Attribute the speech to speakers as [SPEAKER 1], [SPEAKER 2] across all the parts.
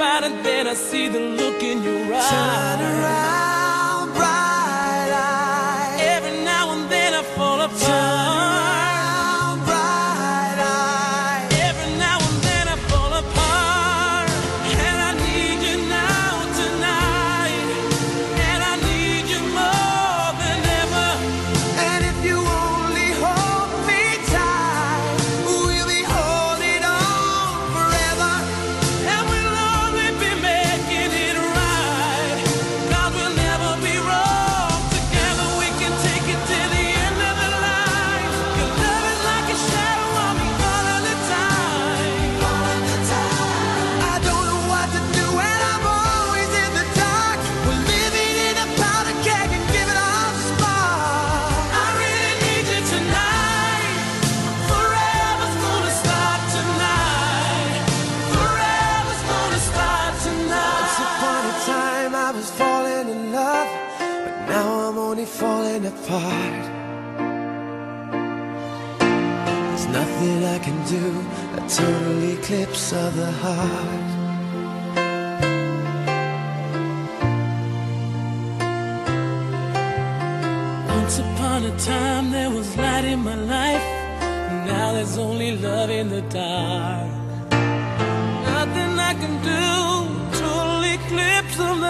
[SPEAKER 1] and then I see the look in your eyes.
[SPEAKER 2] was falling in love, but now I'm only falling apart. There's nothing I can do, a total eclipse of the heart.
[SPEAKER 1] Once upon a time there was light in my life, now there's only love in the dark. Nothing I can do.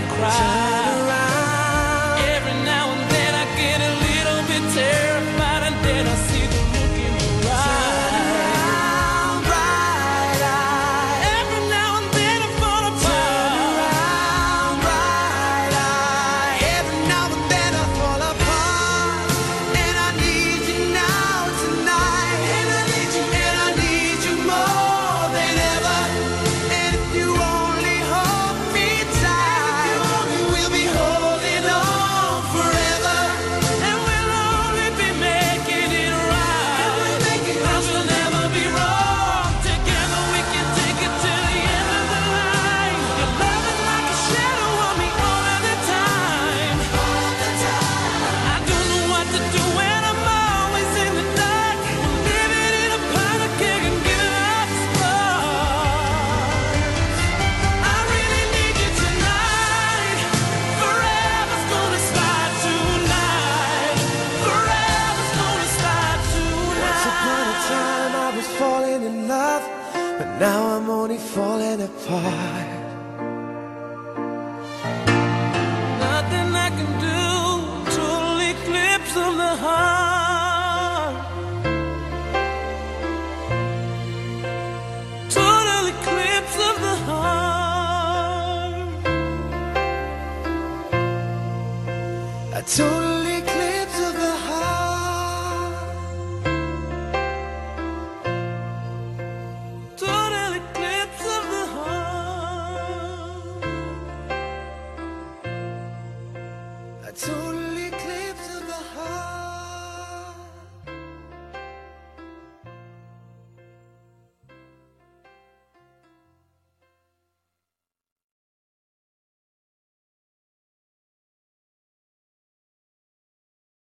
[SPEAKER 1] cry.
[SPEAKER 2] me falling apart.
[SPEAKER 1] Nothing I can do, total eclipse of the heart. Total eclipse of the heart.
[SPEAKER 2] I totally. I told